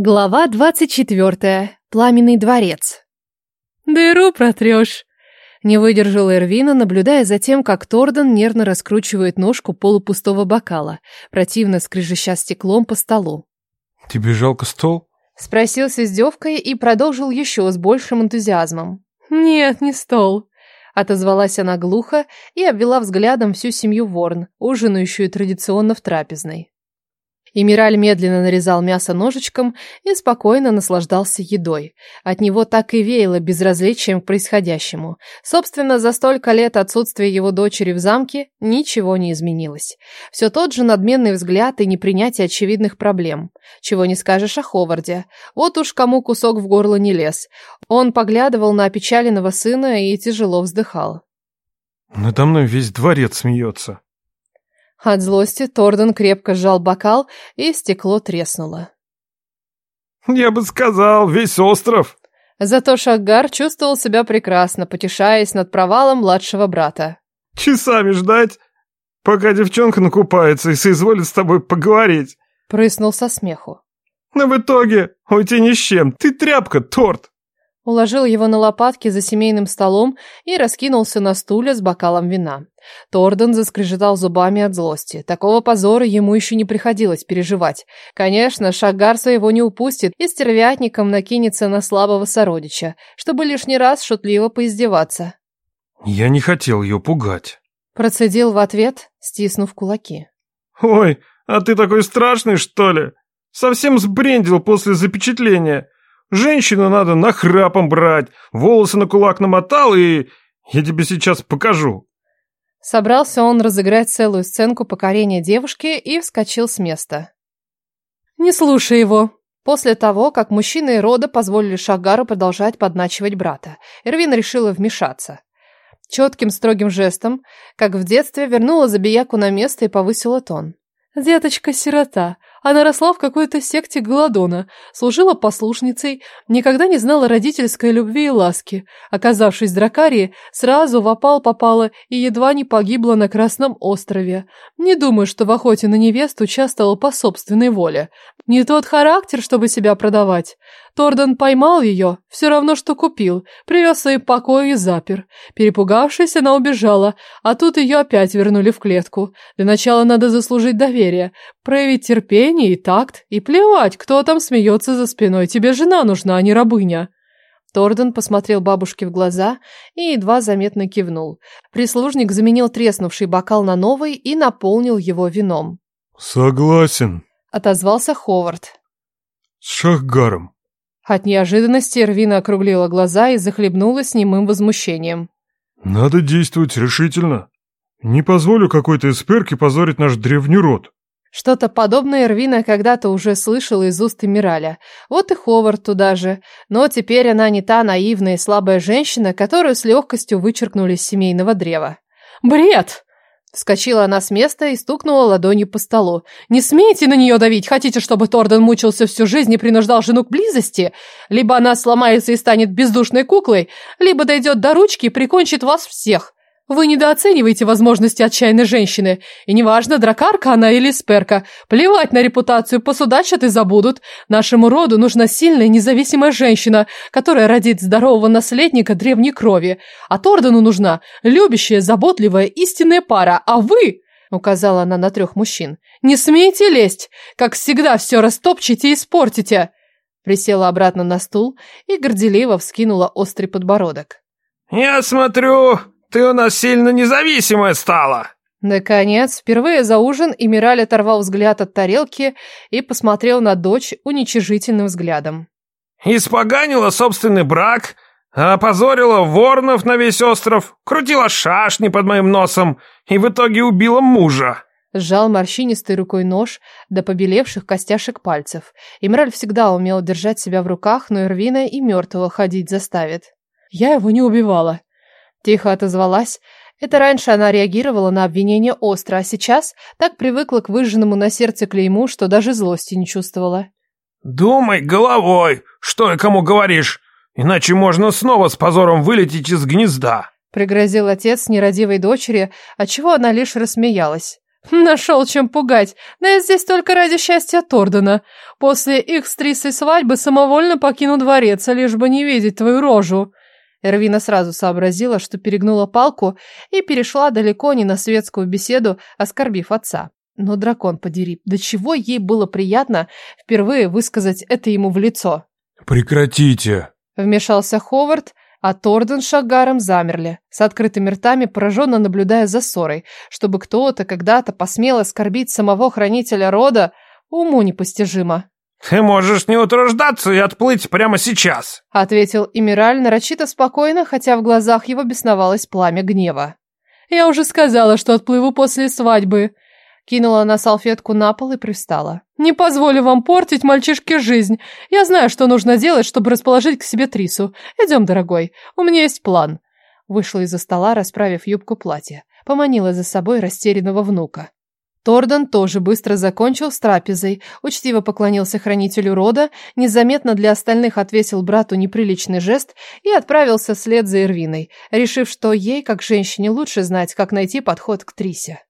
Глава двадцать четвертая. Пламенный дворец. «Дыру протрешь!» Не выдержала Эрвина, наблюдая за тем, как Торден нервно раскручивает ножку полупустого бокала, противно скрежеща стеклом по столу. «Тебе жалко стол?» Спросил с издевкой и продолжил еще с большим энтузиазмом. «Нет, не стол», — отозвалась она глухо и обвела взглядом всю семью Ворн, ужинающую традиционно в трапезной. Эмираль медленно нарезал мясо ножичком и спокойно наслаждался едой. От него так и веяло безразличием к происходящему. Собственно, за столько лет отсутствия его дочери в замке ничего не изменилось. Все тот же надменный взгляд и непринятие очевидных проблем. Чего не скажешь о Ховарде. Вот уж кому кусок в горло не лез. Он поглядывал на опечаленного сына и тяжело вздыхал. «Надо мной весь дворец смеется», от злости Торден крепко сжал бокал, и стекло треснуло. «Я бы сказал, весь остров!» Зато Шаггар чувствовал себя прекрасно, потешаясь над провалом младшего брата. «Часами ждать, пока девчонка накупается и соизволит с тобой поговорить!» Прыснул со смеху. «Но в итоге уйти ни с чем, ты тряпка, торт!» Уложил его на лопатки за семейным столом и раскинулся на стуле с бокалом вина. Торден заскрежетал зубами от злости. Такого позора ему еще не приходилось переживать. Конечно, Шагар своего не упустит и стервятником накинется на слабого сородича, чтобы лишний раз шутливо поиздеваться. «Я не хотел ее пугать», — процедил в ответ, стиснув кулаки. «Ой, а ты такой страшный, что ли? Совсем сбрендил после запечатления. Женщину надо нахрапом брать, волосы на кулак намотал и... Я тебе сейчас покажу». Собрался он разыграть целую сценку покорения девушки и вскочил с места. «Не слушай его!» После того, как мужчины и рода позволили Шагару продолжать подначивать брата, Эрвин решила вмешаться. Четким строгим жестом, как в детстве, вернула Забияку на место и повысила тон. «Деточка-сирота, она росла в какой-то секте Голодона, служила послушницей, никогда не знала родительской любви и ласки. Оказавшись в Дракарии, сразу в опал попала и едва не погибла на Красном острове. Не думаю, что в охоте на невесту участвовала по собственной воле. Не тот характер, чтобы себя продавать. Торден поймал ее, все равно, что купил, привез в свои покои и запер. Перепугавшись, она убежала, а тут ее опять вернули в клетку. Для начала надо заслужить доверие, проявить терпение и такт, и плевать, кто там смеется за спиной, тебе жена нужна, а не рабыня. Торден посмотрел бабушке в глаза и едва заметно кивнул. Прислужник заменил треснувший бокал на новый и наполнил его вином. «Согласен», — отозвался Ховард. «С Шахгаром». От неожиданности Эрвина округлила глаза и захлебнулась немым возмущением. «Надо действовать решительно. Не позволю какой-то эсперке позорить наш древний род». Что-то подобное Эрвина когда-то уже слышала из уст Эмираля. Вот и Ховард туда же. Но теперь она не та наивная и слабая женщина, которую с легкостью вычеркнули из семейного древа. «Бред!» Вскочила она с места и стукнула ладонью по столу. «Не смейте на нее давить! Хотите, чтобы Торден мучился всю жизнь и принуждал жену к близости? Либо она сломается и станет бездушной куклой, либо дойдет до ручки и прикончит вас всех. Вы недооцениваете возможности отчаянной женщины. И неважно, дракарка она или сперка. Плевать на репутацию, посудачат и забудут. Нашему роду нужна сильная независимая женщина, которая родит здорового наследника древней крови. А Тордену нужна любящая, заботливая, истинная пара. А вы, указала она на трех мужчин, не смейте лезть. Как всегда, все растопчете и испортите. Присела обратно на стул и горделиво вскинула острый подбородок. «Я смотрю, ты у нас сильно независимая стала!» Наконец, впервые за ужин Эмираль оторвал взгляд от тарелки и посмотрел на дочь уничижительным взглядом. «Испоганила собственный брак, опозорила ворнов на весь остров, крутила шашни под моим носом и в итоге убила мужа!» Сжал морщинистой рукой нож до побелевших костяшек пальцев. Эмираль всегда умел держать себя в руках, но Ирвина и мертвого ходить заставит. «Я его не убивала», Тихо отозвалась. Это раньше она реагировала на обвинение остро, а сейчас так привыкла к выжженному на сердце клейму, что даже злости не чувствовала. «Думай головой, что и кому говоришь, иначе можно снова с позором вылететь из гнезда», пригрозил отец нерадивой дочери, отчего она лишь рассмеялась. Нашел чем пугать. Да я здесь только ради счастья Тордена. После их с Трисой свадьбы самовольно покину дворец, лишь бы не видеть твою рожу. Эрвина сразу сообразила, что перегнула палку и перешла далеко не на светскую беседу, оскорбив отца. Но дракон подери, до чего ей было приятно впервые высказать это ему в лицо. «Прекратите!» Вмешался Ховард, а Торден с Шагаром замерли, с открытыми ртами, пораженно наблюдая за ссорой, чтобы кто-то когда-то посмел оскорбить самого хранителя рода, уму непостижимо. «Ты можешь не утруждаться и отплыть прямо сейчас», — ответил Эмираль нарочито спокойно, хотя в глазах его бесновалось пламя гнева. «Я уже сказала, что отплыву после свадьбы», Кинула на салфетку на пол и пристала. «Не позволю вам портить мальчишке жизнь. Я знаю, что нужно делать, чтобы расположить к себе Трису. Идем, дорогой, у меня есть план». Вышла из-за стола, расправив юбку платья. Поманила за собой растерянного внука. Тордан тоже быстро закончил с трапезой, учтиво поклонился хранителю рода, незаметно для остальных отвесил брату неприличный жест и отправился вслед за Ирвиной, решив, что ей, как женщине, лучше знать, как найти подход к Трисе.